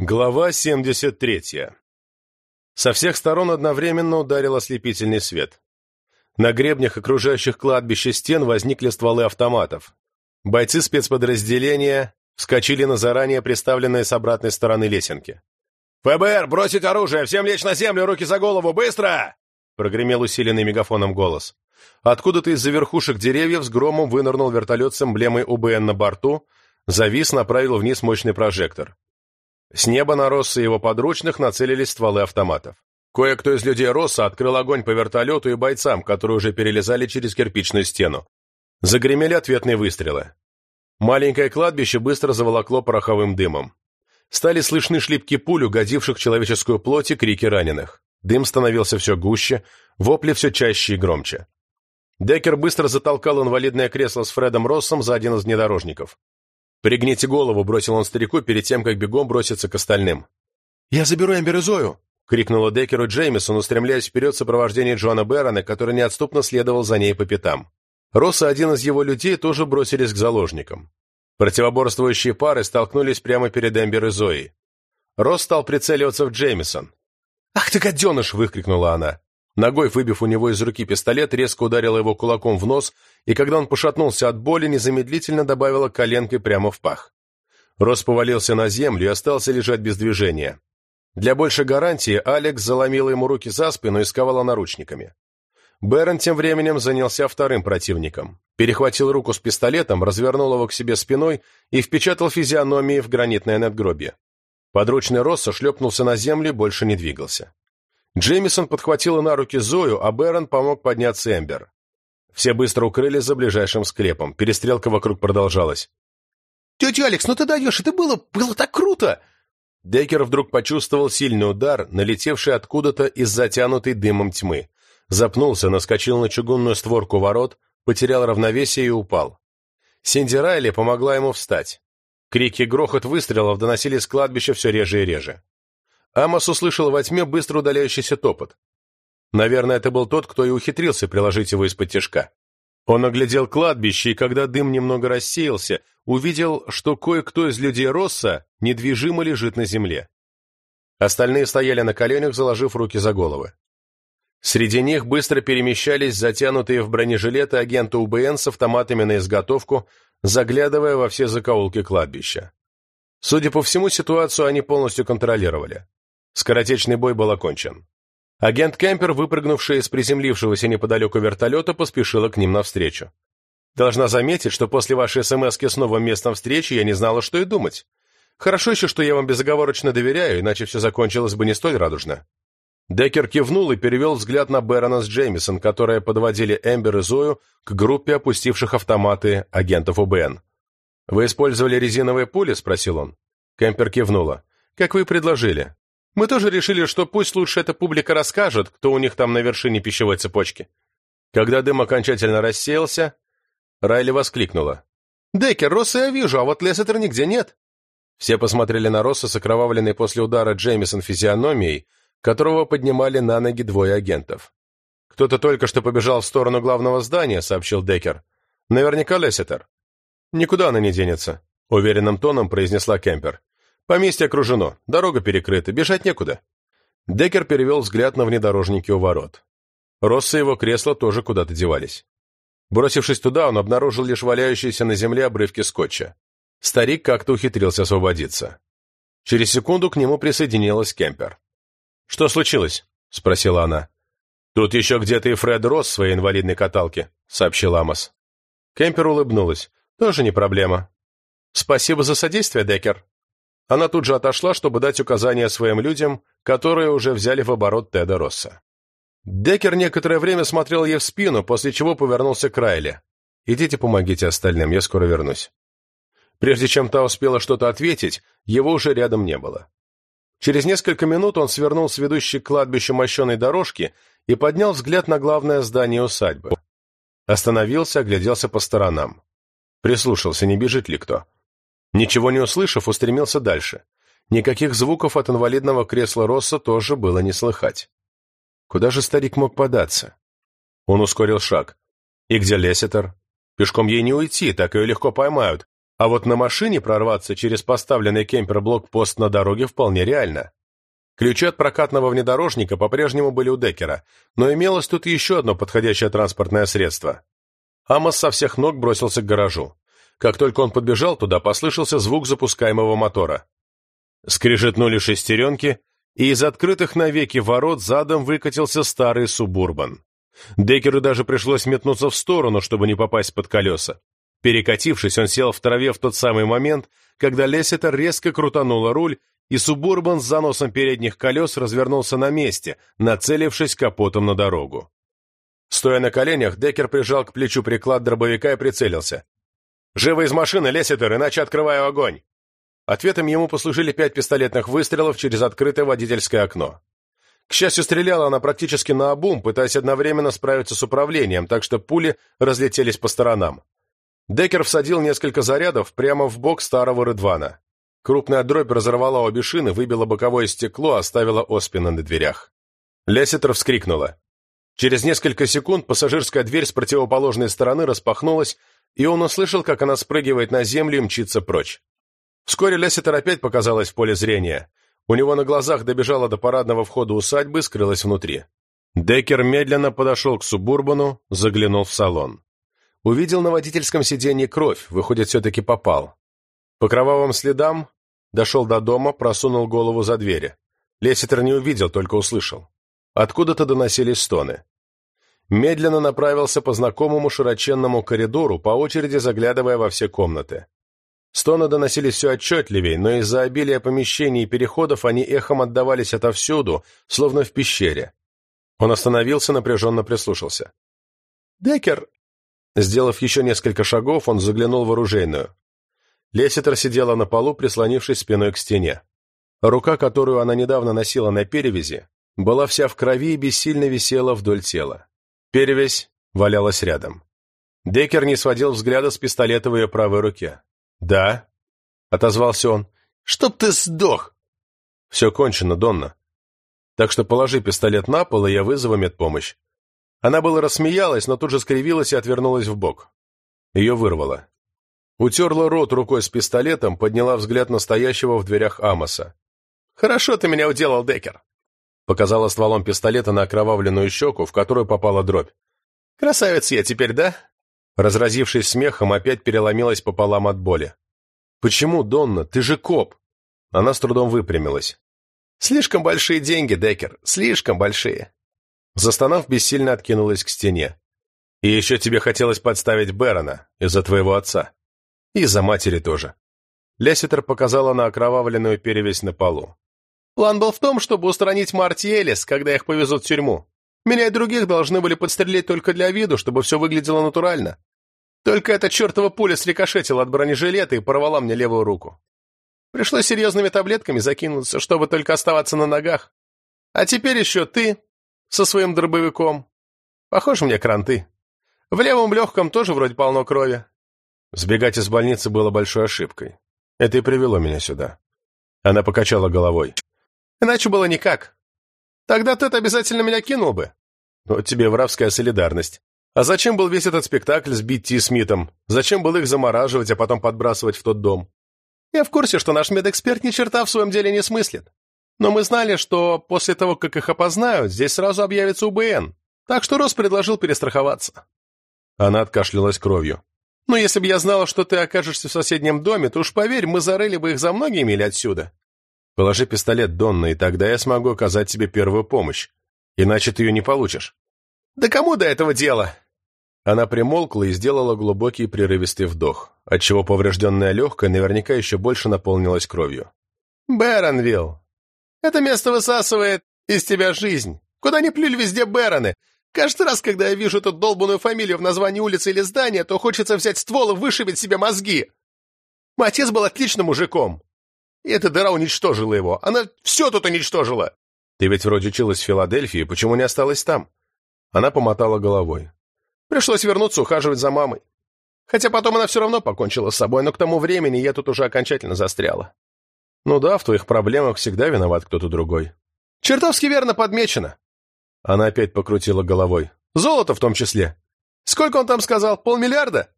Глава 73. Со всех сторон одновременно ударил ослепительный свет. На гребнях окружающих кладбище стен возникли стволы автоматов. Бойцы спецподразделения вскочили на заранее приставленные с обратной стороны лесенки. «ФБР, бросить оружие! Всем лечь на землю, руки за голову! Быстро!» прогремел усиленный мегафоном голос. Откуда-то из-за верхушек деревьев с громом вынырнул вертолет с эмблемой УБН на борту, завис, направил вниз мощный прожектор. С неба на Росса и его подручных нацелились стволы автоматов. Кое-кто из людей Росса открыл огонь по вертолету и бойцам, которые уже перелезали через кирпичную стену. Загремели ответные выстрелы. Маленькое кладбище быстро заволокло пороховым дымом. Стали слышны шлепки пуль, угодивших человеческую плоть и крики раненых. Дым становился все гуще, вопли все чаще и громче. Деккер быстро затолкал инвалидное кресло с Фредом Россом за один из внедорожников. «Пригните голову», — бросил он старику перед тем, как бегом броситься к остальным. «Я заберу Эмбер и Зою», — крикнула Деккеру Джеймисон, устремляясь вперед в сопровождении Джона Бэррона, который неотступно следовал за ней по пятам. Росс и один из его людей тоже бросились к заложникам. Противоборствующие пары столкнулись прямо перед Эмбер и Зоей. Росс стал прицеливаться в Джеймисон. «Ах ты, гаденыш!» — выкрикнула она. Ногой, выбив у него из руки пистолет, резко ударила его кулаком в нос, и когда он пошатнулся от боли, незамедлительно добавила коленкой прямо в пах. Рос повалился на землю и остался лежать без движения. Для большей гарантии Алекс заломила ему руки за спину и сковала наручниками. Бэрон тем временем занялся вторым противником. Перехватил руку с пистолетом, развернул его к себе спиной и впечатал физиономии в гранитное надгробие. Подручный Росса шлепнулся на землю и больше не двигался. Джеймисон подхватила на руки Зою, а Бэрон помог подняться Эмбер. Все быстро укрылись за ближайшим склепом. Перестрелка вокруг продолжалась. «Тетя Алекс, ну ты даешь, это было... было так круто!» Деккер вдруг почувствовал сильный удар, налетевший откуда-то из затянутой дымом тьмы. Запнулся, наскочил на чугунную створку ворот, потерял равновесие и упал. Синди Райли помогла ему встать. Крики и грохот выстрелов доносились с кладбища все реже и реже. Амос услышал во тьме быстро удаляющийся топот. Наверное, это был тот, кто и ухитрился приложить его из-под тяжка. Он оглядел кладбище, и когда дым немного рассеялся, увидел, что кое-кто из людей Росса недвижимо лежит на земле. Остальные стояли на коленях, заложив руки за головы. Среди них быстро перемещались затянутые в бронежилеты агенты УБН с автоматами на изготовку, заглядывая во все закоулки кладбища. Судя по всему, ситуацию они полностью контролировали. Скоротечный бой был окончен. Агент Кемпер, выпрыгнувший из приземлившегося неподалеку вертолета, поспешила к ним навстречу. «Должна заметить, что после вашей смс с новым местом встречи я не знала, что и думать. Хорошо еще, что я вам безоговорочно доверяю, иначе все закончилось бы не столь радужно». Деккер кивнул и перевел взгляд на Бэрона с Джеймисон, которые подводили Эмбер и Зою к группе опустивших автоматы агентов УБН. «Вы использовали резиновые пули?» – спросил он. Кемпер кивнула. «Как вы предложили. Мы тоже решили, что пусть лучше эта публика расскажет, кто у них там на вершине пищевой цепочки. Когда дым окончательно рассеялся, Райли воскликнула. «Деккер, Росса я вижу, а вот Лессетер нигде нет». Все посмотрели на Росса с окровавленной после удара Джеймисон физиономией, которого поднимали на ноги двое агентов. «Кто-то только что побежал в сторону главного здания», — сообщил Деккер. «Наверняка Лессетер». «Никуда она не денется», — уверенным тоном произнесла Кемпер. Поместье окружено, дорога перекрыта, бежать некуда. Деккер перевел взгляд на внедорожники у ворот. Росса и его кресла тоже куда-то девались. Бросившись туда, он обнаружил лишь валяющиеся на земле обрывки скотча. Старик как-то ухитрился освободиться. Через секунду к нему присоединилась Кемпер. «Что случилось?» — спросила она. «Тут еще где-то и Фред Росс в своей инвалидной каталке», — сообщил Амос. Кемпер улыбнулась. «Тоже не проблема». «Спасибо за содействие, Деккер», она тут же отошла, чтобы дать указания своим людям, которые уже взяли в оборот Теда Росса. Деккер некоторое время смотрел ей в спину, после чего повернулся к Райле. «Идите помогите остальным, я скоро вернусь». Прежде чем та успела что-то ответить, его уже рядом не было. Через несколько минут он свернул с ведущей к кладбищу мощеной дорожки и поднял взгляд на главное здание усадьбы. Остановился, огляделся по сторонам. Прислушался, не бежит ли кто. Ничего не услышав, устремился дальше. Никаких звуков от инвалидного кресла Росса тоже было не слыхать. Куда же старик мог податься? Он ускорил шаг. И где Леситер? Пешком ей не уйти, так ее легко поймают. А вот на машине прорваться через поставленный кемпер-блокпост на дороге вполне реально. Ключи от прокатного внедорожника по-прежнему были у Деккера, но имелось тут еще одно подходящее транспортное средство. Амос со всех ног бросился к гаражу. Как только он подбежал туда, послышался звук запускаемого мотора. Скрижетнули шестеренки, и из открытых навеки ворот задом выкатился старый субурбан. Деккеру даже пришлось метнуться в сторону, чтобы не попасть под колеса. Перекатившись, он сел в траве в тот самый момент, когда Леситер резко крутанула руль, и Субурбан с заносом передних колес развернулся на месте, нацелившись капотом на дорогу. Стоя на коленях, Деккер прижал к плечу приклад дробовика и прицелился. «Живо из машины, Леситер, иначе открываю огонь!» Ответом ему послужили пять пистолетных выстрелов через открытое водительское окно. К счастью, стреляла она практически наобум, пытаясь одновременно справиться с управлением, так что пули разлетелись по сторонам. Деккер всадил несколько зарядов прямо в бок старого Рыдвана. Крупная дробь разорвала обе шины, выбила боковое стекло, оставила оспина на дверях. Лесситер вскрикнула. Через несколько секунд пассажирская дверь с противоположной стороны распахнулась, и он услышал, как она спрыгивает на землю и мчится прочь. Вскоре Лесситер опять показалась в поле зрения. У него на глазах добежала до парадного входа усадьбы скрылась внутри. Деккер медленно подошел к Субурбану, заглянул в салон. Увидел на водительском сиденье кровь, выходит, все-таки попал. По кровавым следам дошел до дома, просунул голову за двери. Леситер не увидел, только услышал. Откуда-то доносились стоны. Медленно направился по знакомому широченному коридору, по очереди заглядывая во все комнаты. Стоны доносились все отчетливее, но из-за обилия помещений и переходов они эхом отдавались отовсюду, словно в пещере. Он остановился, напряженно прислушался. «Деккер!» Сделав еще несколько шагов, он заглянул в оружейную. Леситер сидела на полу, прислонившись спиной к стене. Рука, которую она недавно носила на перевязи, была вся в крови и бессильно висела вдоль тела. Перевязь валялась рядом. Деккер не сводил взгляда с пистолета в ее правой руке. «Да», — отозвался он, — «чтоб ты сдох!» «Все кончено, Донна. Так что положи пистолет на пол, и я вызову медпомощь. Она было рассмеялась, но тут же скривилась и отвернулась в бок. Ее вырвало. Утерла рот рукой с пистолетом, подняла взгляд настоящего в дверях Амоса. «Хорошо ты меня уделал, Деккер!» Показала стволом пистолета на окровавленную щеку, в которую попала дробь. «Красавец я теперь, да?» Разразившись смехом, опять переломилась пополам от боли. «Почему, Донна? Ты же коп!» Она с трудом выпрямилась. «Слишком большие деньги, Деккер, слишком большие. Застонав, бессильно откинулась к стене. «И еще тебе хотелось подставить Бэрона из-за твоего отца. И из-за матери тоже». Лесситер показала на окровавленную перевесь на полу. «План был в том, чтобы устранить Марти Элис, когда их повезут в тюрьму. Меня и других должны были подстрелить только для виду, чтобы все выглядело натурально. Только эта чертова пуля срикошетила от бронежилета и порвала мне левую руку. Пришлось серьезными таблетками закинуться, чтобы только оставаться на ногах. А теперь еще ты, со своим дробовиком. Похож мне кранты. В левом легком тоже вроде полно крови. Сбегать из больницы было большой ошибкой. Это и привело меня сюда. Она покачала головой. Иначе было никак. Тогда ты обязательно меня кинул бы. Вот тебе воровская солидарность. А зачем был весь этот спектакль с Битти Смитом? Зачем было их замораживать, а потом подбрасывать в тот дом? Я в курсе, что наш медэксперт ни черта в своем деле не смыслит. Но мы знали, что после того, как их опознают, здесь сразу объявится УБН. Так что Рос предложил перестраховаться. Она откашлялась кровью. «Ну, если бы я знала, что ты окажешься в соседнем доме, то уж поверь, мы зарыли бы их за многие мили отсюда». «Положи пистолет, Донна, и тогда я смогу оказать тебе первую помощь. Иначе ты ее не получишь». «Да кому до этого дела?» Она примолкла и сделала глубокий прерывистый вдох, отчего поврежденная легкая наверняка еще больше наполнилась кровью. «Бэронвилл, это место высасывает из тебя жизнь. Куда ни плюнь, везде Бэроны. Каждый раз, когда я вижу эту долбанную фамилию в названии улицы или здания, то хочется взять ствол и вышибить себе мозги. Мой отец был отличным мужиком. И эта дыра уничтожила его. Она все тут уничтожила. Ты ведь вроде училась в Филадельфии, почему не осталась там? Она помотала головой. Пришлось вернуться ухаживать за мамой. Хотя потом она все равно покончила с собой, но к тому времени я тут уже окончательно застряла. Ну да, в твоих проблемах всегда виноват кто-то другой. Чертовски верно подмечено. Она опять покрутила головой. Золото в том числе. Сколько он там сказал? Полмиллиарда?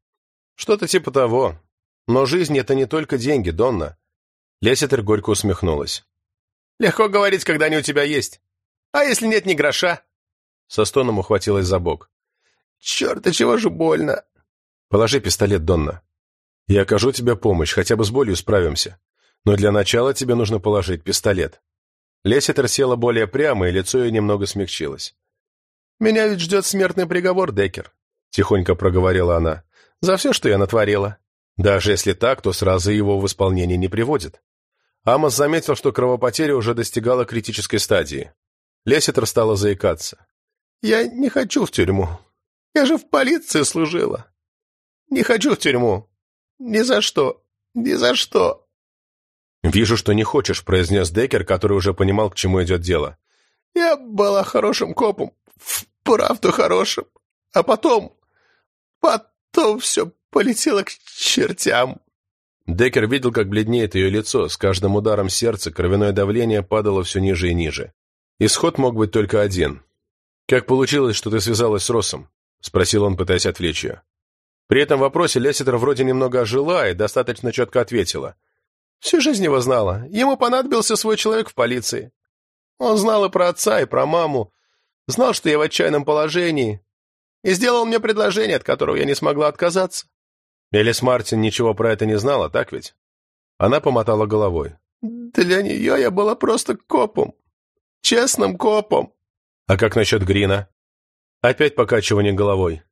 Что-то типа того. Но жизнь — это не только деньги, Донна. Леситер горько усмехнулась. Легко говорить, когда они у тебя есть. А если нет ни гроша? Со стоном ухватилась за бок. Черт, а чего же больно? Положи пистолет, Донна. Я окажу тебе помощь, хотя бы с болью справимся. Но для начала тебе нужно положить пистолет. Леситер села более прямо, и лицо ее немного смягчилось. «Меня ведь ждет смертный приговор, Деккер», — тихонько проговорила она. «За все, что я натворила. Даже если так, то сразу его в исполнение не приводит». Амос заметил, что кровопотеря уже достигала критической стадии. Леситер стала заикаться. «Я не хочу в тюрьму. Я же в полиции служила. Не хочу в тюрьму. Ни за что. Ни за что». «Вижу, что не хочешь», — произнес Деккер, который уже понимал, к чему идет дело. «Я была хорошим копом. Вправду хорошим. А потом... Потом все полетело к чертям». Деккер видел, как бледнеет ее лицо. С каждым ударом сердца кровяное давление падало все ниже и ниже. Исход мог быть только один. «Как получилось, что ты связалась с Россом?» — спросил он, пытаясь отвлечь ее. При этом вопросе Лесситер вроде немного ожила и достаточно четко ответила. «Всю жизнь его знала. Ему понадобился свой человек в полиции. Он знал и про отца, и про маму. Знал, что я в отчаянном положении. И сделал мне предложение, от которого я не смогла отказаться. Элис Мартин ничего про это не знала, так ведь? Она помотала головой. Для нее я была просто копом. Честным копом. А как насчет Грина? Опять покачивание головой.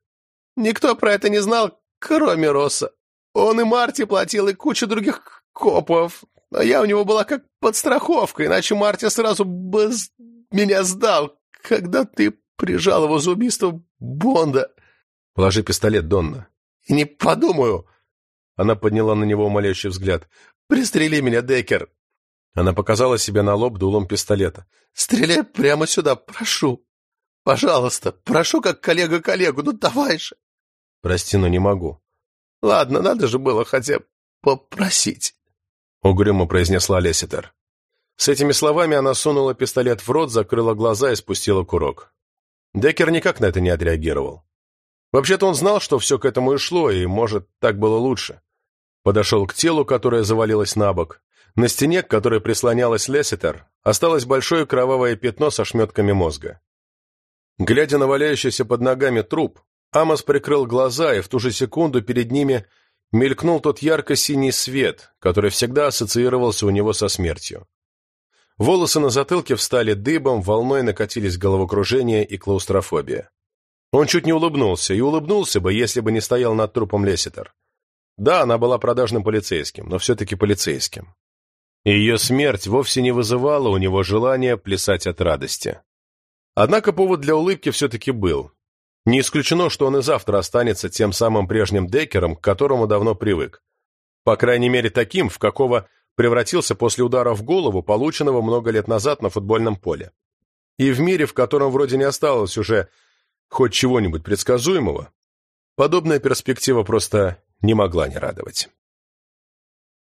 Никто про это не знал, кроме Росса. Он и Марти платил, и куча других копов. Но я у него была как подстраховка, иначе Марти сразу бы меня сдал, когда ты прижал его за убийство Бонда. Положи пистолет, Донна. И не подумаю. Она подняла на него умоляющий взгляд. Пристрели меня, Деккер. Она показала себе на лоб дулом пистолета. Стреляй прямо сюда, прошу. Пожалуйста, прошу как коллега коллегу, ну давай же. Прости, но не могу. Ладно, надо же было хотя попросить. Угрюмо произнесла Леситер. С этими словами она сунула пистолет в рот, закрыла глаза и спустила курок. Деккер никак на это не отреагировал. Вообще-то он знал, что все к этому и шло, и, может, так было лучше. Подошел к телу, которое завалилось на бок. На стене, к которой прислонялась Лесситер, осталось большое кровавое пятно со шметками мозга. Глядя на валяющийся под ногами труп, Амос прикрыл глаза, и в ту же секунду перед ними мелькнул тот ярко-синий свет, который всегда ассоциировался у него со смертью. Волосы на затылке встали дыбом, волной накатились головокружение и клаустрофобия. Он чуть не улыбнулся, и улыбнулся бы, если бы не стоял над трупом Леситер. Да, она была продажным полицейским, но все-таки полицейским. И ее смерть вовсе не вызывала у него желания плясать от радости. Однако повод для улыбки все-таки был. Не исключено, что он и завтра останется тем самым прежним Деккером, к которому давно привык. По крайней мере, таким, в какого превратился после удара в голову, полученного много лет назад на футбольном поле. И в мире, в котором вроде не осталось уже хоть чего-нибудь предсказуемого, подобная перспектива просто не могла не радовать.